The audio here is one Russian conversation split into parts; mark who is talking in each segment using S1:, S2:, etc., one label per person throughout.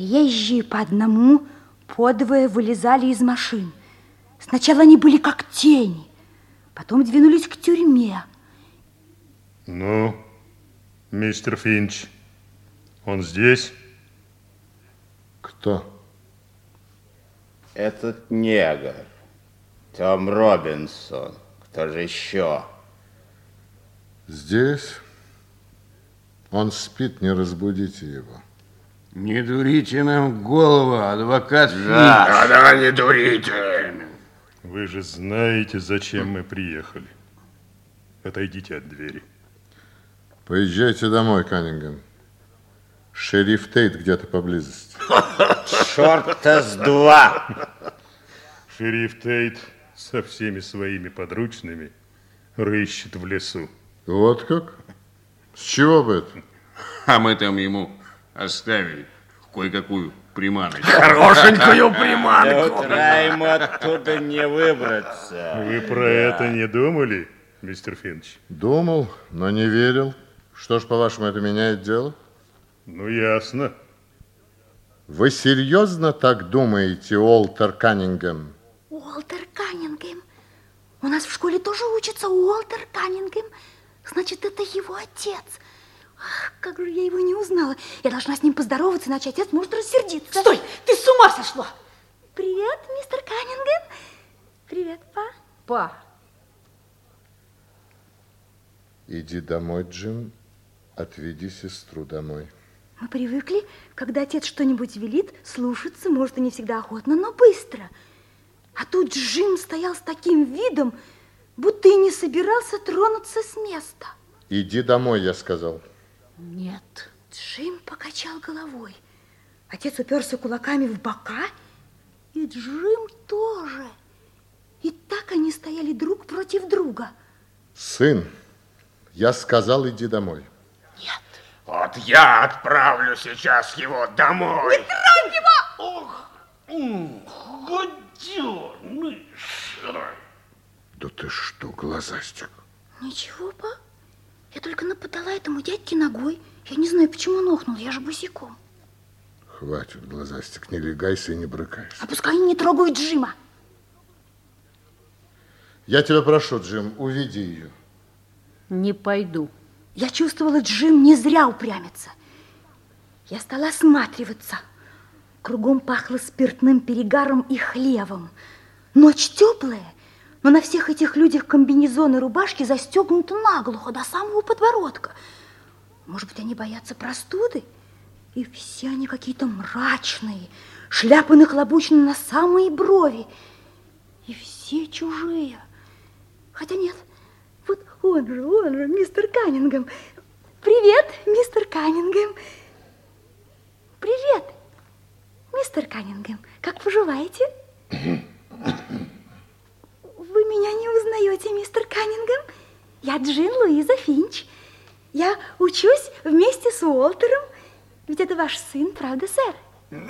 S1: Приезжие по одному подвое вылезали из машин. Сначала они были как тени, потом двинулись к тюрьме.
S2: Ну, мистер Финч, он здесь?
S3: Кто?
S4: Этот негр, Том Робинсон, кто же еще?
S3: Здесь. Он спит, не разбудите его.
S5: Не дурите нам голову, адвокат.
S4: Да,
S5: да,
S4: да, не дурите.
S2: Вы же знаете, зачем мы приехали. Отойдите от двери.
S3: Поезжайте домой, Каннингем. Шериф Тейт где-то поблизости.
S4: Черта с два!
S2: Шериф Тейт со всеми своими подручными рыщет в лесу.
S3: Вот как? С чего бы это?
S5: А мы там ему Оставили кое-какую приманочку.
S4: Хорошенькую приманку. Утра им оттуда не выбраться.
S2: Вы про это не думали, мистер Финч?
S3: Думал, но не верил. Что ж, по-вашему, это меняет дело?
S2: Ну, ясно.
S3: Вы серьезно так думаете, Уолтер Каннингем?
S1: Уолтер Каннингем? У нас в школе тоже учится Уолтер Каннингем. Значит, это его отец. Как же я его не узнала? Я должна с ним поздороваться, иначе отец может рассердиться.
S6: Стой! Ты с ума сошла!
S1: Привет, мистер Каннингем. Привет, па.
S6: Па.
S3: Иди домой, Джим. Отведи сестру домой.
S1: Мы привыкли, когда отец что-нибудь велит, слушаться, может, и не всегда охотно, но быстро. А тут Джим стоял с таким видом, будто и не собирался тронуться с места.
S3: Иди домой, я сказал.
S6: Нет.
S1: Джим покачал головой. Отец уперся кулаками в бока, и Джим тоже. И так они стояли друг против друга.
S3: Сын, я сказал, иди домой. Нет.
S4: Вот я отправлю сейчас его домой. Не тронь его! Ох, ух, гаденыш.
S3: Да ты что, глазастик?
S1: Ничего, папа. Я только нападала этому дядьке ногой. Я не знаю, почему он охнул, я же босиком.
S3: Хватит, глазастик, не легайся и не брыкайся.
S1: А пускай они не трогают Джима.
S3: Я тебя прошу, Джим, уведи ее.
S6: Не пойду.
S1: Я чувствовала, Джим не зря упрямится. Я стала осматриваться. Кругом пахло спиртным перегаром и хлевом. Ночь теплая, но на всех этих людях комбинезоны рубашки застегнуты наглухо, до самого подбородка. Может быть, они боятся простуды? И все они какие-то мрачные, шляпы нахлобучены на самые брови. И все чужие. Хотя нет, вот он же, он же, мистер Каннингем. Привет, мистер Каннингем. Привет, мистер Каннингем. Как поживаете? Я Джин Луиза Финч. Я учусь вместе с Уолтером. Ведь это ваш сын, правда, сэр? Мы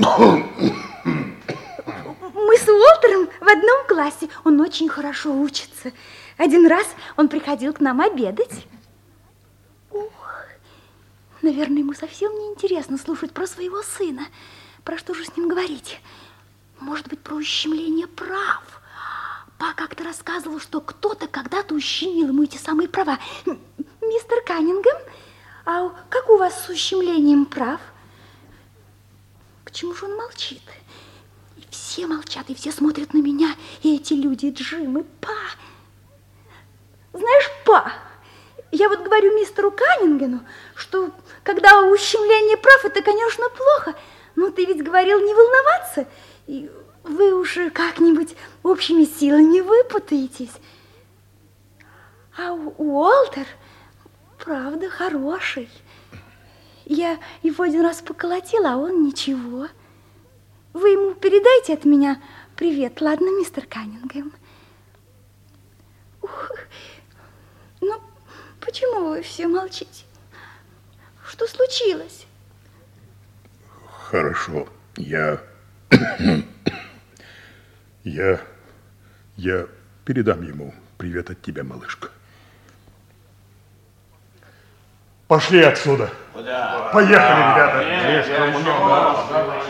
S1: с Уолтером в одном классе. Он очень хорошо учится. Один раз он приходил к нам обедать. Ух, наверное, ему совсем не интересно слушать про своего сына. Про что же с ним говорить? Может быть, про ущемление прав? Папа как-то рассказывал, что кто-то когда-то ущемил ему эти самые права. Мистер Каннингем, а как у вас с ущемлением прав? Почему же он молчит? И все молчат, и все смотрят на меня, и эти люди, и Джим, и Па. Знаешь, Па, я вот говорю мистеру Каннингену, что когда ущемление прав, это, конечно, плохо, но ты ведь говорил не волноваться, и вы уже как-нибудь общими силами выпутаетесь. А Уолтер, правда, хороший. Я его один раз поколотила, а он ничего. Вы ему передайте от меня привет, ладно, мистер Каннингем? Ух, ну, почему вы все молчите? Что случилось?
S2: Хорошо, я... я я передам ему привет от тебя, малышка. Пошли отсюда. Куда? Поехали, ребята.
S4: Нет, Слишком.